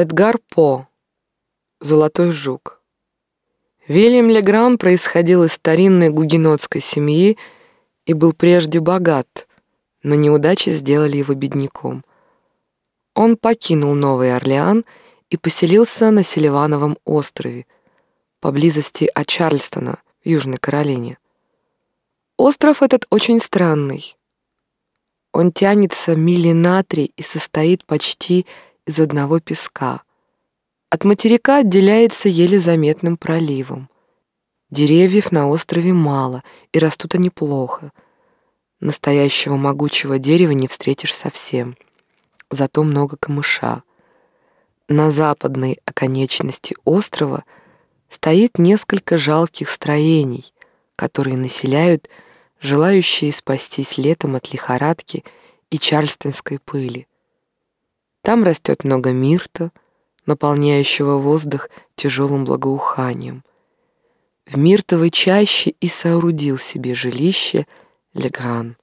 Эдгар По. Золотой жук. Вильям Легран происходил из старинной гугенотской семьи и был прежде богат, но неудачи сделали его бедняком. Он покинул Новый Орлеан и поселился на Селивановом острове, поблизости от Чарльстона в Южной Каролине. Остров этот очень странный. Он тянется мили на три и состоит почти из одного песка. От материка отделяется еле заметным проливом. Деревьев на острове мало, и растут они плохо. Настоящего могучего дерева не встретишь совсем. Зато много камыша. На западной оконечности острова стоит несколько жалких строений, которые населяют желающие спастись летом от лихорадки и чарльстонской пыли. Там растет много мирта, наполняющего воздух тяжелым благоуханием. В миртовой чаще и соорудил себе жилище Легран.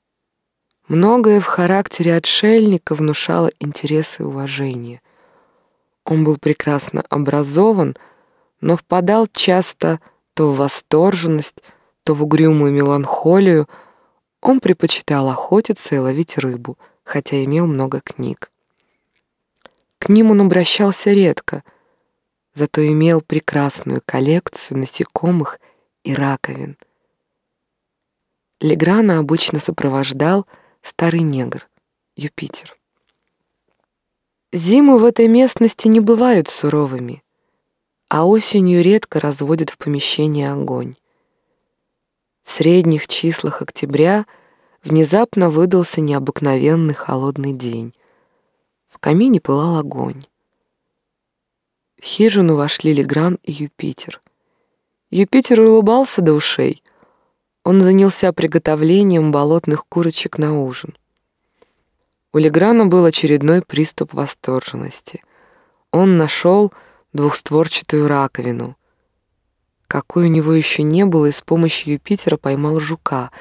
Многое в характере отшельника внушало интерес и уважение. Он был прекрасно образован, но впадал часто то в восторженность, то в угрюмую меланхолию. Он предпочитал охотиться и ловить рыбу, хотя имел много книг. К ним он обращался редко, зато имел прекрасную коллекцию насекомых и раковин. Леграна обычно сопровождал старый негр, Юпитер. Зимы в этой местности не бывают суровыми, а осенью редко разводят в помещении огонь. В средних числах октября внезапно выдался необыкновенный холодный день, в камине пылал огонь. В хижину вошли Легран и Юпитер. Юпитер улыбался до ушей. Он занялся приготовлением болотных курочек на ужин. У Леграна был очередной приступ восторженности. Он нашел двухстворчатую раковину. Какой у него еще не было, и с помощью Юпитера поймал жука,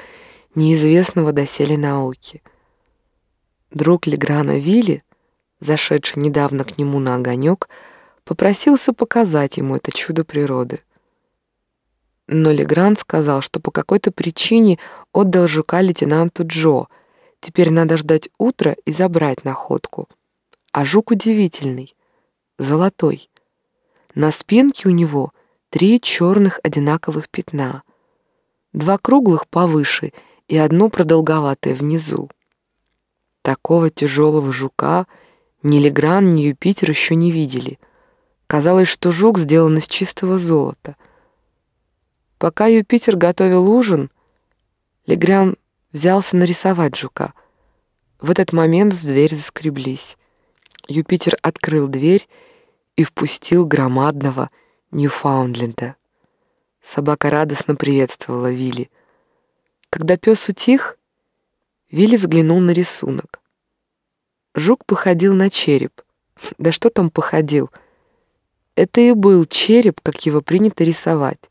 неизвестного доселе науки. Друг Леграна Вилли зашедший недавно к нему на огонек, попросился показать ему это чудо природы. Но Легран сказал, что по какой-то причине отдал жука лейтенанту Джо. Теперь надо ждать утра и забрать находку. А жук удивительный, золотой. На спинке у него три черных одинаковых пятна. Два круглых повыше и одно продолговатое внизу. Такого тяжелого жука — ни Легран, ни Юпитер еще не видели. Казалось, что жук сделан из чистого золота. Пока Юпитер готовил ужин, Легран взялся нарисовать жука. В этот момент в дверь заскреблись. Юпитер открыл дверь и впустил громадного Ньюфаундленда. Собака радостно приветствовала Вилли. Когда пес утих, Вилли взглянул на рисунок. Жук походил на череп. Да что там походил? Это и был череп, как его принято рисовать.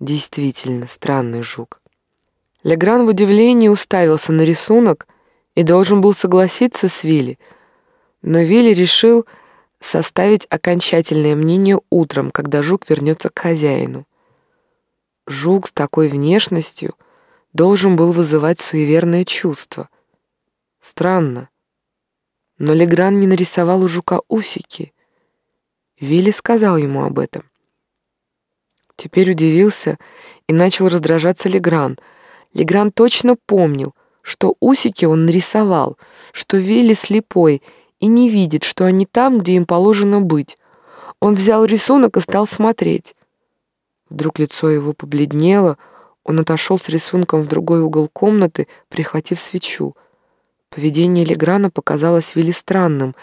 Действительно, странный жук. Легран в удивлении уставился на рисунок и должен был согласиться с Вилли, но Вилли решил составить окончательное мнение утром, когда жук вернется к хозяину. Жук с такой внешностью должен был вызывать суеверное чувство. Странно но Легран не нарисовал у жука усики. Вилли сказал ему об этом. Теперь удивился и начал раздражаться Легран. Легран точно помнил, что усики он нарисовал, что Вилли слепой и не видит, что они там, где им положено быть. Он взял рисунок и стал смотреть. Вдруг лицо его побледнело, он отошел с рисунком в другой угол комнаты, прихватив свечу — Поведение Леграна показалось Вилли странным.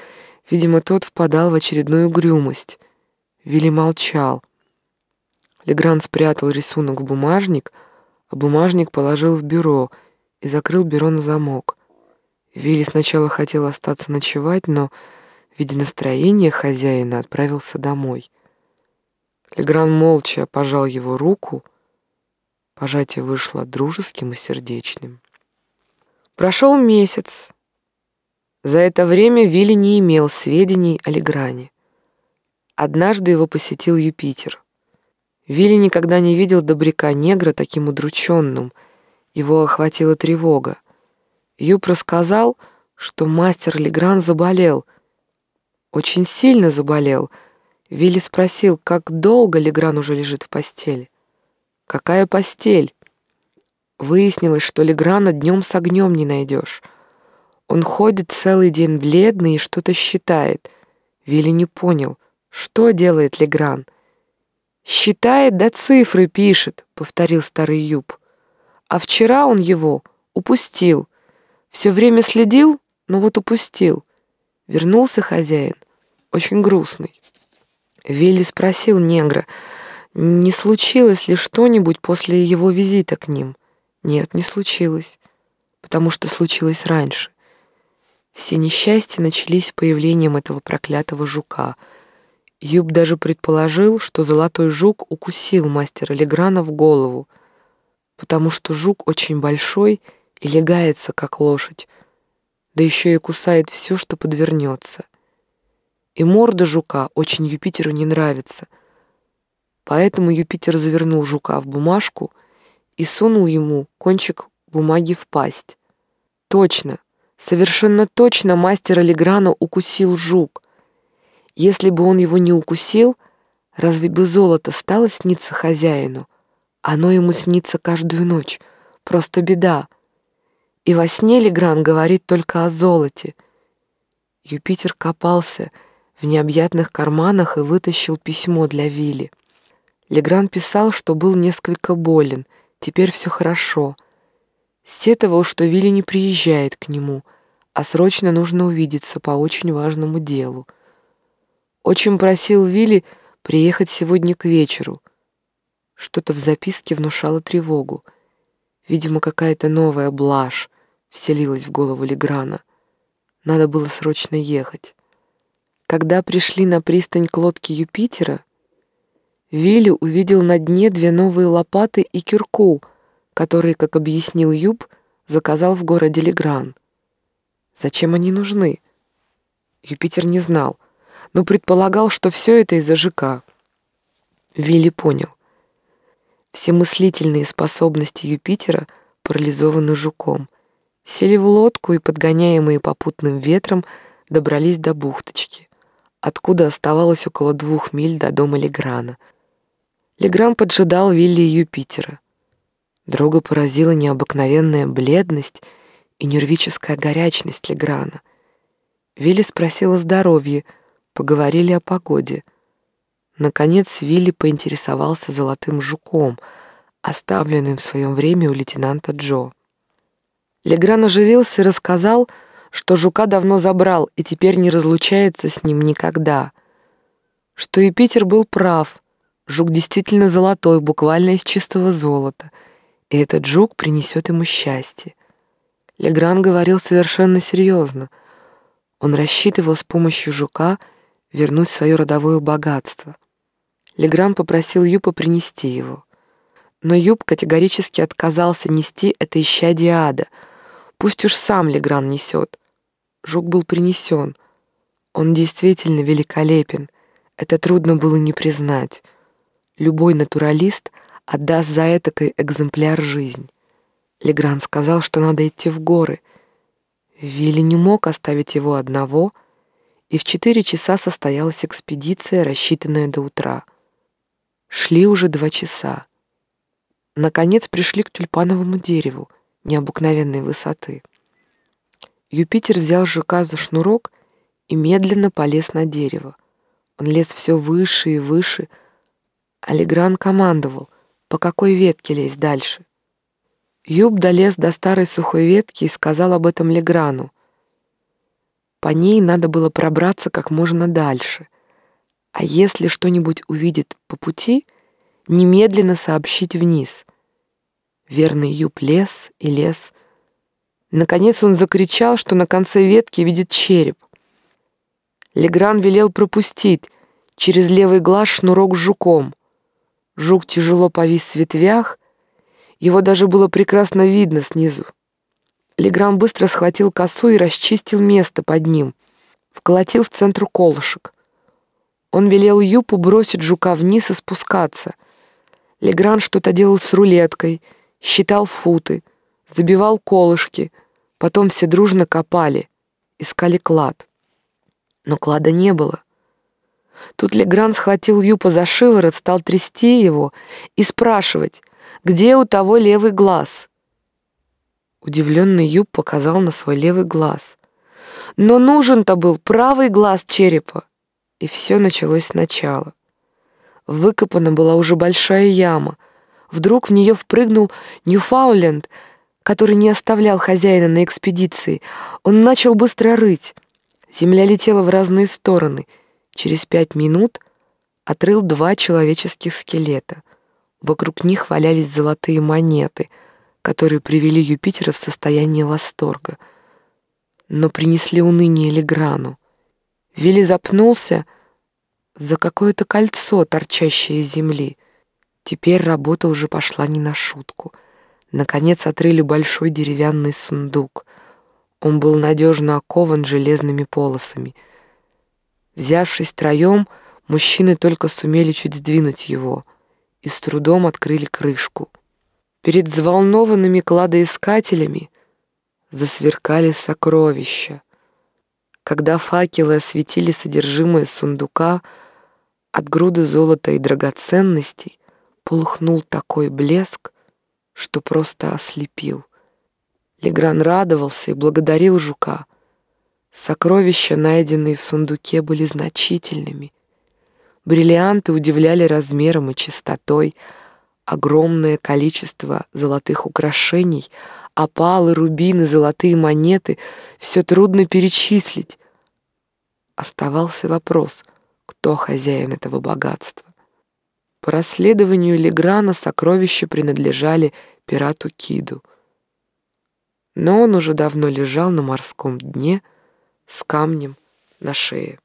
Видимо, тот впадал в очередную угрюмость. Вилли молчал. Легран спрятал рисунок в бумажник, а бумажник положил в бюро и закрыл бюро на замок. Вилли сначала хотел остаться ночевать, но, видя настроение хозяина, отправился домой. Легран молча пожал его руку. Пожатие вышло дружеским и сердечным. Прошел месяц. За это время Вилли не имел сведений о Легране. Однажды его посетил Юпитер. Вилли никогда не видел добряка-негра таким удрученным. Его охватила тревога. Юп рассказал, что мастер Легран заболел. Очень сильно заболел. Вилли спросил, как долго Легран уже лежит в постели. «Какая постель?» Выяснилось, что Леграна днем с огнем не найдешь. Он ходит целый день бледный и что-то считает. Вилли не понял, что делает Легран. «Считает, да цифры пишет», — повторил старый Юб. «А вчера он его упустил. Все время следил, но вот упустил. Вернулся хозяин, очень грустный». Вилли спросил негра, не случилось ли что-нибудь после его визита к ним. Нет, не случилось, потому что случилось раньше. Все несчастья начались появлением этого проклятого жука. Юб даже предположил, что золотой жук укусил мастера Леграна в голову, потому что жук очень большой и легается, как лошадь, да еще и кусает все, что подвернется. И морда жука очень Юпитеру не нравится, поэтому Юпитер завернул жука в бумажку — и сунул ему кончик бумаги в пасть. Точно, совершенно точно мастера Леграна укусил жук. Если бы он его не укусил, разве бы золото стало сниться хозяину? Оно ему снится каждую ночь. Просто беда. И во сне Легран говорит только о золоте. Юпитер копался в необъятных карманах и вытащил письмо для Вилли. Легран писал, что был несколько болен — Теперь все хорошо. Сетовал, что Вилли не приезжает к нему, а срочно нужно увидеться по очень важному делу. Очень просил Вилли приехать сегодня к вечеру. Что-то в записке внушало тревогу. Видимо, какая-то новая блажь вселилась в голову Леграна. Надо было срочно ехать. Когда пришли на пристань к лодке Юпитера, Вилли увидел на дне две новые лопаты и кирку, которые, как объяснил Юб, заказал в городе Легран. Зачем они нужны? Юпитер не знал, но предполагал, что все это из-за ЖК. Вилли понял. Все мыслительные способности Юпитера парализованы жуком. Сели в лодку и, подгоняемые попутным ветром, добрались до бухточки, откуда оставалось около двух миль до дома Леграна — Легран поджидал Вилли Юпитера. Друга поразила необыкновенная бледность и нервическая горячность Леграна. Вилли спросил о здоровье, поговорили о погоде. Наконец Вилли поинтересовался золотым жуком, оставленным в своем время у лейтенанта Джо. Легран оживился и рассказал, что жука давно забрал и теперь не разлучается с ним никогда. Что Юпитер был прав — Жук действительно золотой, буквально из чистого золота, и этот жук принесет ему счастье. Легран говорил совершенно серьезно. Он рассчитывал с помощью жука вернуть свое родовое богатство. Легран попросил Юпа принести его. Но Юб категорически отказался нести это исчадие ада. Пусть уж сам Легран несет. Жук был принесен. Он действительно великолепен. Это трудно было не признать. Любой натуралист отдаст за этакой экземпляр жизнь. Легран сказал, что надо идти в горы. Вилли не мог оставить его одного, и в четыре часа состоялась экспедиция, рассчитанная до утра. Шли уже два часа. Наконец пришли к тюльпановому дереву необыкновенной высоты. Юпитер взял жука за шнурок и медленно полез на дерево. Он лез все выше и выше, Алигран командовал, по какой ветке лезть дальше. Юб долез до старой сухой ветки и сказал об этом Леграну. По ней надо было пробраться как можно дальше. А если что-нибудь увидит по пути, немедленно сообщить вниз. Верный Юб лез и лез. Наконец он закричал, что на конце ветки видит череп. Легран велел пропустить через левый глаз шнурок с жуком — Жук тяжело повис в ветвях, его даже было прекрасно видно снизу. Леграм быстро схватил косу и расчистил место под ним, вколотил в центр колышек. Он велел Юпу бросить жука вниз и спускаться. Легран что-то делал с рулеткой, считал футы, забивал колышки. Потом все дружно копали, искали клад. Но клада не было. Тут Легран схватил Юпа за шиворот, стал трясти его и спрашивать, где у того левый глаз. Удивленный Юп показал на свой левый глаз. Но нужен-то был правый глаз черепа. И все началось сначала. Выкопана была уже большая яма. Вдруг в нее впрыгнул Ньюфауленд, который не оставлял хозяина на экспедиции. Он начал быстро рыть. Земля летела в разные стороны. Через пять минут отрыл два человеческих скелета. Вокруг них валялись золотые монеты, которые привели Юпитера в состояние восторга. Но принесли уныние Леграну. Вилли запнулся за какое-то кольцо, торчащее из земли. Теперь работа уже пошла не на шутку. Наконец отрыли большой деревянный сундук. Он был надежно окован железными полосами. Взявшись троем, мужчины только сумели чуть сдвинуть его и с трудом открыли крышку. Перед взволнованными кладоискателями засверкали сокровища. Когда факелы осветили содержимое сундука, от груды золота и драгоценностей полыхнул такой блеск, что просто ослепил. Легран радовался и благодарил жука. Сокровища, найденные в сундуке, были значительными. Бриллианты удивляли размером и чистотой, огромное количество золотых украшений — опалы, рубины, золотые монеты — все трудно перечислить. Оставался вопрос, кто хозяин этого богатства. По расследованию Леграна сокровища принадлежали пирату Киду. Но он уже давно лежал на морском дне с камнем на шее.